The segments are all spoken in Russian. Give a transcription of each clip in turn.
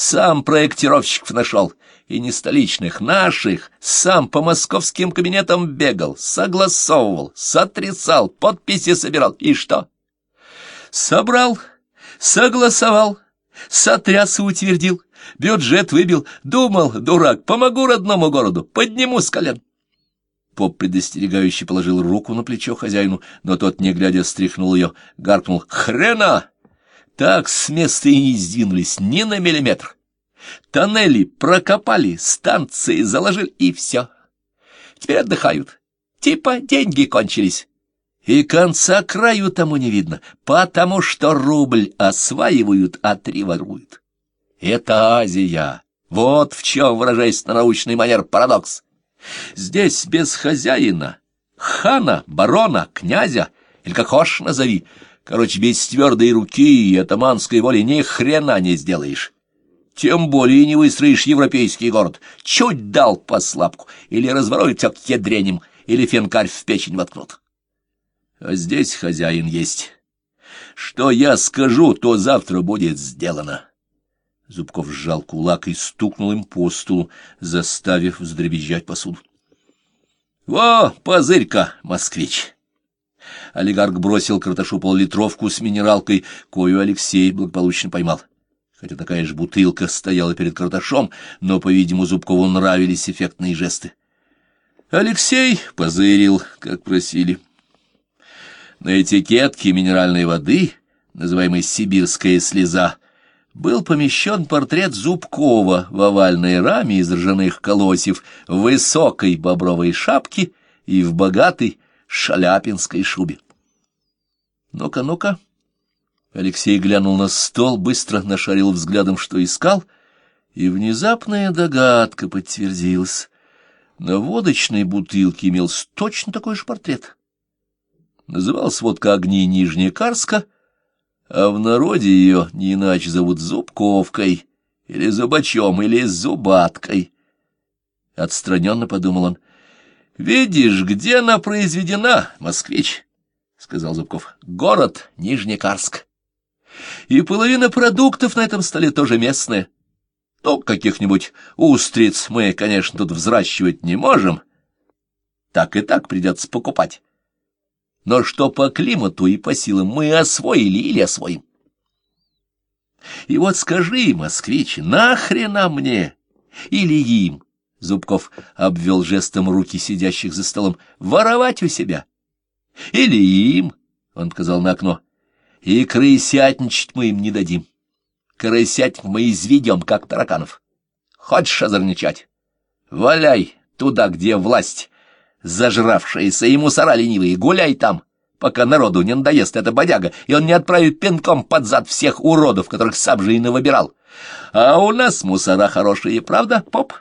Сам проектировщиков нашел, и не столичных, наших, сам по московским кабинетам бегал, согласовывал, сотрясал, подписи собирал. И что? Собрал, согласовал, сотряс и утвердил, бюджет выбил, думал, дурак, помогу родному городу, подниму с колен. Поп предостерегающе положил руку на плечо хозяину, но тот, не глядя, стряхнул ее, гаркнул «Хрена!» Так с места и не сдвинулись ни на миллиметр. Тоннели прокопали, станции заложили, и все. Теперь отдыхают. Типа деньги кончились. И конца краю тому не видно, потому что рубль осваивают, а три воруют. Это Азия. Вот в чем, выражаясь на научный манер, парадокс. Здесь без хозяина, хана, барона, князя, или как хочешь назови, Короче, без твердой руки и атаманской воли ни хрена не сделаешь. Тем более не выстроишь европейский город. Чуть дал по слабку, или разворуют тебя к ядреням, или фенкарь в печень воткнут. А здесь хозяин есть. Что я скажу, то завтра будет сделано. Зубков сжал кулак и стукнул им по столу, заставив вздребезжать посуду. — Во, позырь-ка, москвич! Олигарх бросил Карташу поллитровку с минералкой, кою Алексей благополучно поймал. Хотя такая же бутылка стояла перед Карташом, но, по-видимому, Зубкову нравились эффектные жесты. Алексей позырил, как просили. На этикетке минеральной воды, называемой «сибирская слеза», был помещен портрет Зубкова в овальной раме из ржаных колосьев, в высокой бобровой шапке и в богатой шаляпинской шубе. Ну-ка, ну-ка. Алексей глянул на стол, быстро нашарил взглядом, что искал, и внезапная догадка подтвердилась. На водочной бутылке имел точно такой же портрет. Называлась водка «Огни Нижнекарска», а в народе ее не иначе зовут Зубковкой, или Зубачом, или Зубаткой. Отстраненно подумал он. «Видишь, где она произведена, москвич?» — сказал Зубков. — Город Нижнекарск. И половина продуктов на этом столе тоже местные. Ну, каких-нибудь устриц мы, конечно, тут взращивать не можем. Так и так придется покупать. Но что по климату и по силам мы освоили или освоим. И вот скажи, москвич, нахрена мне или им, Зубков обвел жестом руки сидящих за столом, воровать у себя? — или им, — он показал на окно, — и крысятничать мы им не дадим. Крысятник мы изведем, как тараканов. Хочешь озорничать? Валяй туда, где власть, зажравшаяся и мусора ленивые, гуляй там, пока народу не надоест эта бодяга, и он не отправит пинком под зад всех уродов, которых сам же и навыбирал. А у нас мусора хорошие, правда, поп?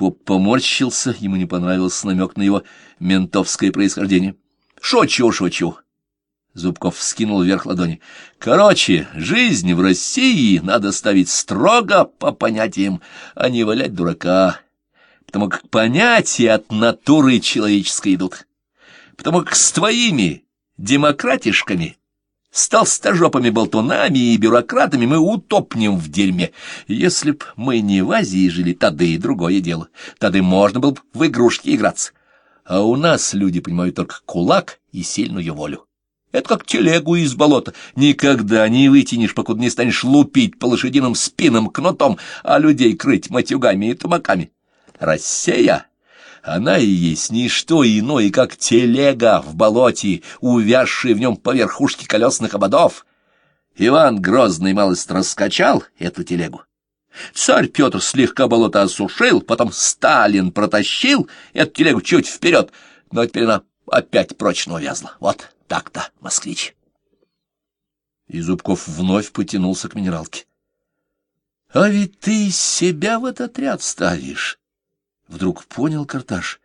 Поп поморщился, ему не понравился намек на его ментовское происхождение. Шучу, шучу. Зубков вскинул вверх ладони. Короче, жизнь в России надо ставить строго по понятиям, а не валять дурака. Потому как понятия от натуры человеческой идут. Потому как с твоими демократишками, с толстожопыми болтунами и бюрократами мы утопнем в дерьме. Если б мы не в Азии жили, тогда и другое дело. Тогда можно было бы в игрушки играться а у нас люди понимают только кулак и сильную волю. Это как телегу из болота. Никогда не вытянешь, покуда не станешь лупить по лошадиным спинам кнутом, а людей крыть матюгами и тумаками. Россия, она и есть не что иное, как телега в болоте, увязшая в нем по верхушке колесных ободов. Иван Грозный малость раскачал эту телегу, Царь Петр слегка болото осушил, потом Сталин протащил эту телегу чуть вперед, но теперь она опять прочно увязла. Вот так-то, москвич. И Зубков вновь потянулся к минералке. — А ведь ты себя в этот ряд ставишь. Вдруг понял Карташ.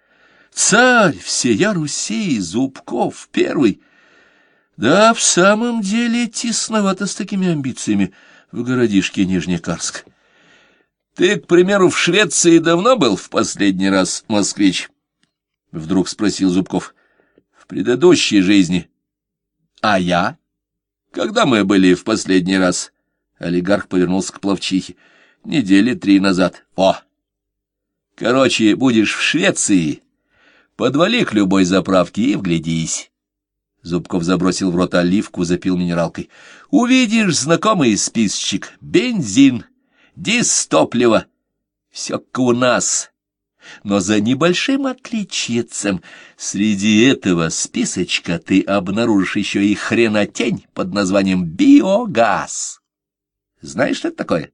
Царь всея Руси, Зубков, первый. Да, в самом деле тесновато с такими амбициями в городишке Нижнекарск. Ты, к примеру, в Швеции давно был в последний раз, москвич? — вдруг спросил Зубков. — В предыдущей жизни. — А я? — Когда мы были в последний раз? Олигарх повернулся к пловчихе. Недели три назад. О! Короче, будешь в Швеции. Подвали к любой заправке и вглядись. Зубков забросил в рот оливку, запил минералкой. Увидишь знакомый списочек. Бензин, дистопливо. Все как у нас. Но за небольшим отличием среди этого списочка ты обнаружишь еще и хренотень под названием биогаз. Знаешь, что это такое?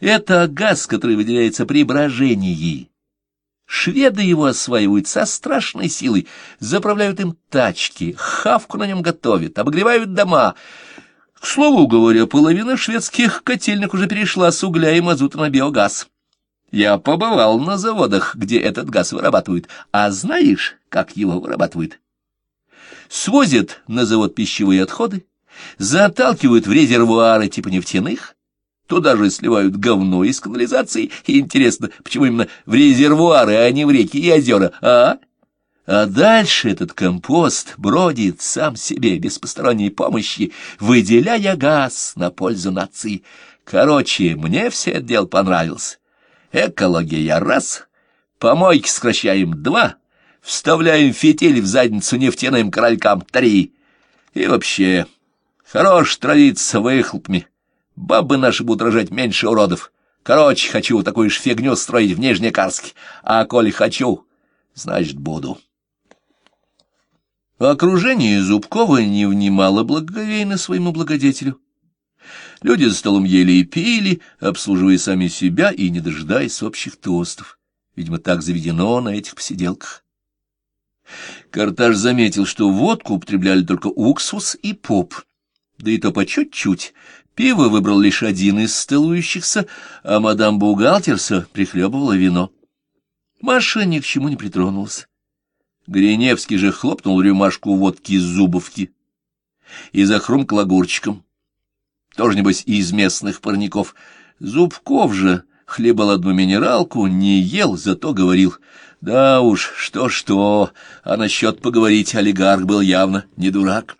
Это газ, который выделяется при брожении. Шведы его осваивают со страшной силой, заправляют им тачки, хавку на нем готовят, обогревают дома. К слову говоря, половина шведских котельных уже перешла с угля и мазута на биогаз. Я побывал на заводах, где этот газ вырабатывают. А знаешь, как его вырабатывают? Свозят на завод пищевые отходы, заталкивают в резервуары типа нефтяных, туда же сливают говно из канализации. И интересно, почему именно в резервуары, а не в реки и озера, а? А дальше этот компост бродит сам себе без посторонней помощи, выделяя газ на пользу нации. Короче, мне все это дело понравилось. Экология раз, помойки сокращаем два, вставляем фитиль в задницу нефтяным королькам три. И вообще, хорош травиться выхлопами. Бабы наши будут рожать меньше уродов. Короче, хочу такую же фигню строить в Нижнекарске. А коли хочу, значит, буду. Окружение Зубкова не внимало благоговейно своему благодетелю. Люди за столом ели и пили, обслуживая сами себя и не дожидаясь общих тостов. Видимо, так заведено на этих посиделках. Карташ заметил, что водку употребляли только уксус и поп, да и то по чуть-чуть. Пиво выбрал лишь один из стылующихся, а мадам бухгалтерса прихлебывала вино. Маша ни к чему не притронулась. Гриневский же хлопнул рюмашку водки из зубовки и захрумкал огурчиком тоже, небось, из местных парников. Зубков же хлебал одну минералку, не ел, зато говорил. Да уж, что-что, а насчет поговорить олигарх был явно не дурак.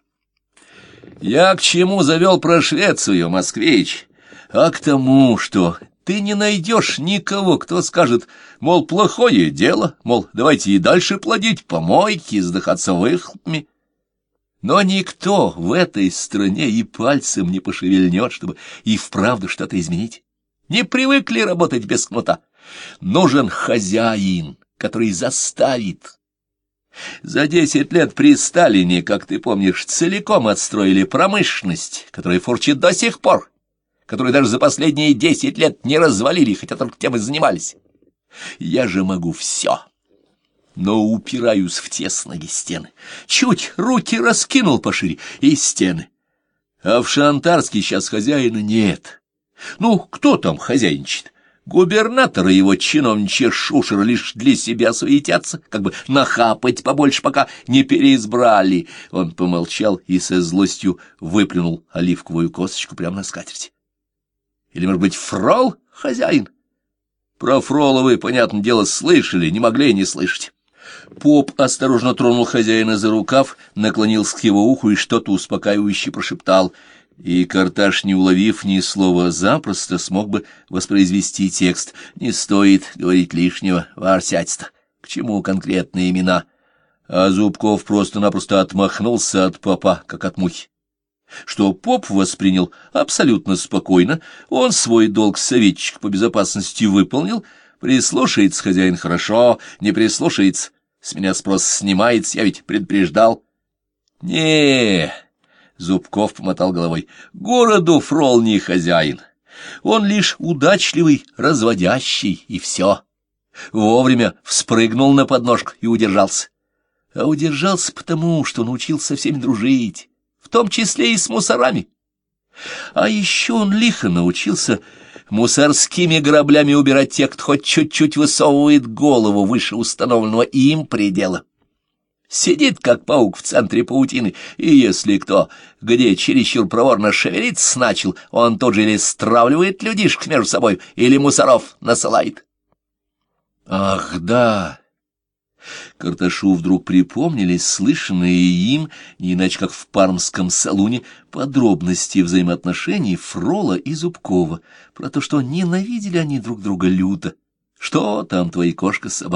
Я к чему завел про Швецию, москвич? А к тому, что ты не найдешь никого, кто скажет, мол, плохое дело, мол, давайте и дальше плодить помойки, сдыхаться выхлопами. Но никто в этой стране и пальцем не пошевельнет, чтобы и вправду что-то изменить. Не привыкли работать без кнута. Нужен хозяин, который заставит. За десять лет при Сталине, как ты помнишь, целиком отстроили промышленность, которая фурчит до сих пор, которую даже за последние десять лет не развалили, хотя только тем и занимались. Я же могу все но упираюсь в тесные стены. Чуть руки раскинул пошире, и стены. А в Шантарске сейчас хозяина нет. Ну, кто там хозяйничает? Губернатор и его чиновничья шушера лишь для себя суетятся, как бы нахапать побольше, пока не переизбрали. Он помолчал и со злостью выплюнул оливковую косточку прямо на скатерть. Или, может быть, фрол хозяин? Про фрола вы, понятное дело, слышали, не могли не слышать. Поп осторожно тронул хозяина за рукав, наклонился к его уху и что-то успокаивающе прошептал. И Карташ, не уловив ни слова, запросто смог бы воспроизвести текст. «Не стоит говорить лишнего, варсядь-то. К чему конкретные имена?» А Зубков просто-напросто отмахнулся от попа, как от мухи. Что поп воспринял абсолютно спокойно, он свой долг советчик по безопасности выполнил, прислушается хозяин хорошо, не прислушается, с меня спрос снимается, я ведь предупреждал. не Зубков помотал головой. Городу фрол не хозяин. Он лишь удачливый, разводящий, и все. Вовремя вспрыгнул на подножку и удержался. А удержался потому, что научился со всеми дружить, в том числе и с мусорами. А еще он лихо научился мусорскими граблями убирать тех, кто хоть чуть-чуть высовывает голову выше установленного им предела. Сидит, как паук в центре паутины, и если кто где чересчур проворно шевелиться начал, он тут же или стравливает людишек между собой, или мусоров насылает. Ах, да! Карташу вдруг припомнились слышанные им, не иначе как в пармском салуне, подробности взаимоотношений Фрола и Зубкова, про то, что ненавидели они друг друга люто. Что там твои кошка-собака?